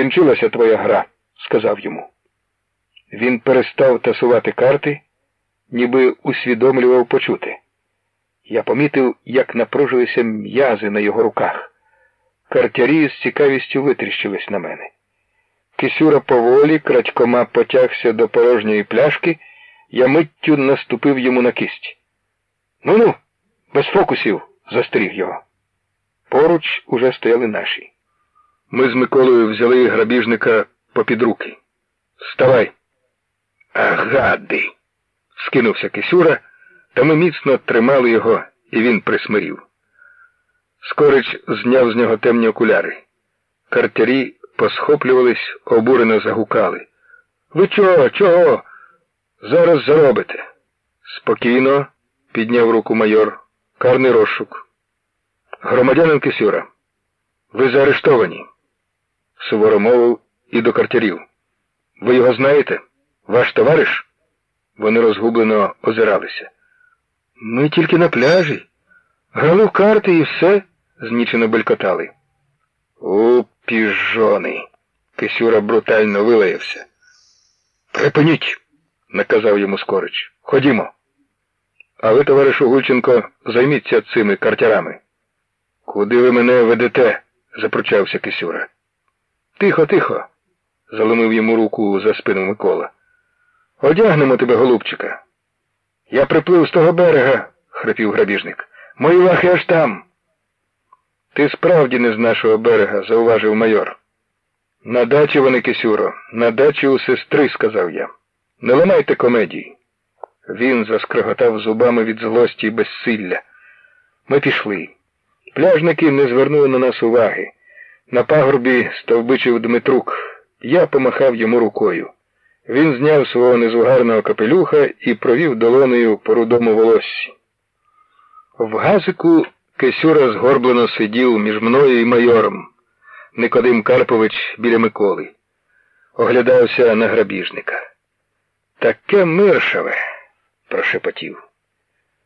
Скінчилася твоя гра, сказав йому. Він перестав тасувати карти, ніби усвідомлював почути. Я помітив, як напружилися м'язи на його руках. Картярі з цікавістю витріщились на мене. Кисюра поволі крадькома потягся до порожньої пляшки, я миттю наступив йому на кисть. Ну ну, без фокусів, застеріг його. Поруч уже стояли наші. Ми з Миколою взяли грабіжника попід руки. Вставай. А гади. скинувся Кисюра, та ми міцно тримали його, і він присмирів. Скорич зняв з нього темні окуляри. Картярі посхоплювались, обурено загукали. Ви чого, чого? Зараз заробите. Спокійно, підняв руку майор. Карний розшук. Громадянин Кисюра, ви заарештовані, суворо мовив і до картярів. Ви його знаєте? Ваш товариш? Вони розгублено озиралися. Ми тільки на пляжі. Грали в карти і все, знічено белькотали. У піжони. Кисюра брутально вилаявся. Припиніть, наказав йому Скорич. Ходімо. А ви, товаришу Гульченко, займіться цими картярами. Куди ви мене ведете? запручався Кисюра. Тихо, тихо, заломив йому руку за спину Микола. Одягнемо тебе, голубчика. Я приплив з того берега, хрипів грабіжник. Мої лахи аж там. Ти справді не з нашого берега, зауважив майор. На дачі вони, Кисюро, на дачі у сестри, сказав я. Не ламайте комедії. Він заскриготав зубами від злості і безсилля. Ми пішли. Пляжники не звернули на нас уваги. На пагорбі стовбичив Дмитрук. Я помахав йому рукою. Він зняв свого незугарного капелюха і провів долонею по рудому волоссі. В газику Кисюра згорблено сидів між мною і майором. Никодим Карпович біля Миколи. Оглядався на грабіжника. Таке миршаве, прошепотів.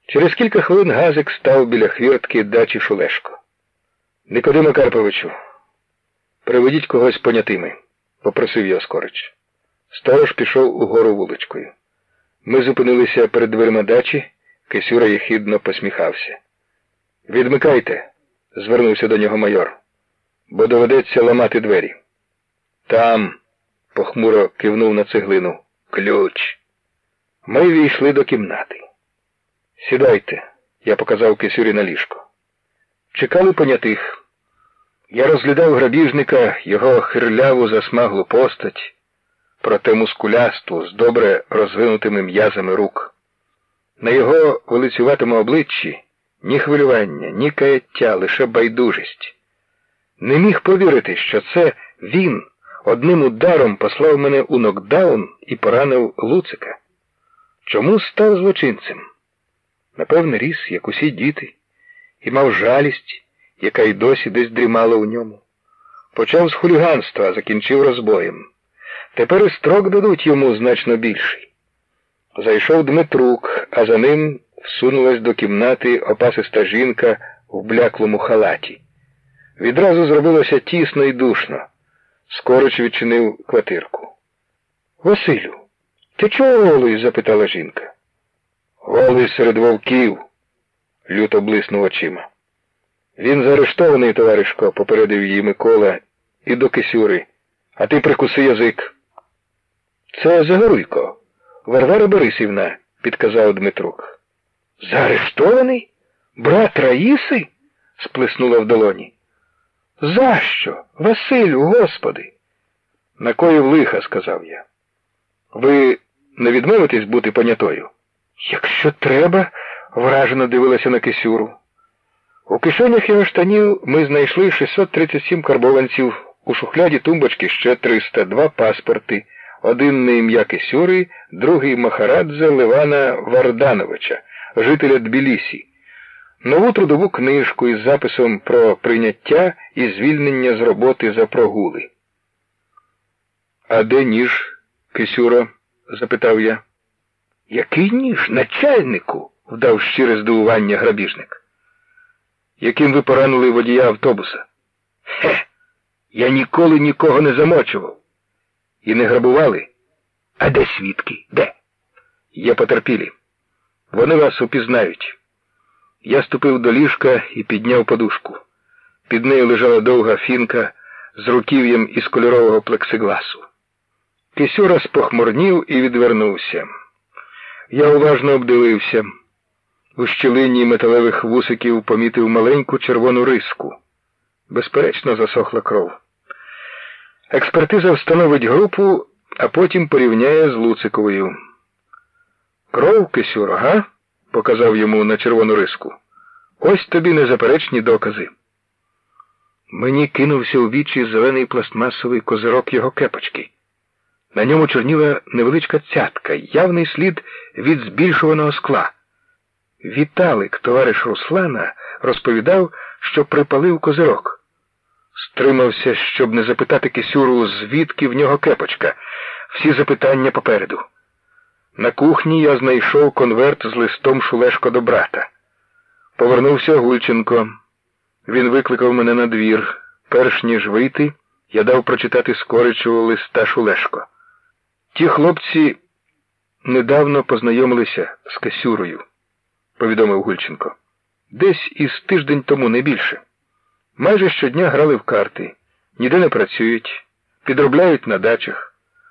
Через кілька хвилин газик став біля хвіртки дачі Шулешко. Никодиме Карповичу, приведіть когось понятими, попросив його скорич. Сторож пішов угору вуличкою. Ми зупинилися перед дверима дачі, Кисюра єхідно посміхався. Відмикайте, звернувся до нього майор, бо доведеться ламати двері. Там, похмуро кивнув на цеглину, ключ. Ми війшли до кімнати. Сідайте, я показав Кисюрі на ліжко. Чекали понятих. Я розглядав грабіжника, його хирляву засмаглу постать, проте мускулясту з добре розвинутими м'язами рук. На його вилицюватому обличчі ні хвилювання, ні каяття, лише байдужість. Не міг повірити, що це він одним ударом послав мене у нокдаун і поранив Луцика. Чому став злочинцем? Напевне, ріс, як усі діти, і мав жалість, яка й досі десь дрімала у ньому. Почав з хуліганства, закінчив розбоєм. Тепер і строк дадуть йому значно більший. Зайшов Дмитрук, а за ним всунулась до кімнати опасиста жінка в бляклому халаті. Відразу зробилося тісно і душно. Скорич відчинив квартирку. Василю, ти чого голий? запитала жінка. Голий серед вовків, люто блиснув очима. Він заарештований, товаришко, попередив її Микола і до Кисюри. А ти прикуси язик. Це Загоруйко, Варвара Борисівна, підказав Дмитрук. Заарештований? Брат Раїси? сплеснула в долоні. За що? Василю, господи? Накоїв лиха, сказав я. Ви не відмовитесь бути понятою? Якщо треба, вражено дивилася на кисюру. У кишенях його штанів ми знайшли 637 карбованців, у шухляді тумбочки ще 302 паспорти, один на ім'я Кисюри, другий Махарадзе Левана Вардановича, жителя Тбілісі, нову трудову книжку із записом про прийняття і звільнення з роботи за прогули. А де ніж, Кисюро? запитав я. Який ніж, начальнику? вдав щире здивування грабіжник. Яким ви поранили водія автобуса? Хе, Я ніколи нікого не замочував. І не грабували. А де свідки? Де? Є потерпілі. Вони вас упізнають. Я ступив до ліжка і підняв подушку. Під нею лежала довга фінка з руків'ям із кольорового плексигласу. Кисюра спохмурнів і відвернувся. Я уважно обдивився. У щілині металевих вусиків помітив маленьку червону риску. Безперечно, засохла кров. Експертиза встановить групу, а потім порівняє з Луциковою. Кров, Кисюро, га? показав йому на червону риску. Ось тобі незаперечні докази. Мені кинувся у вічі зелений пластмасовий козирок його кепочки. На ньому чорніла невеличка цятка, явний слід від збільшуваного скла. Віталик, товариш Руслана, розповідав, що припалив козирок. Стримався, щоб не запитати Кисюру, звідки в нього кепочка. Всі запитання попереду. На кухні я знайшов конверт з листом Шулешко до брата. Повернувся Гульченко. Він викликав мене на двір. Перш ніж вийти, я дав прочитати скоричу листа Шулешко. Ті хлопці недавно познайомилися з Касюрою, повідомив Гульченко. Десь із тиждень тому не більше. Майже щодня грали в карти, ніде не працюють, підробляють на дачах.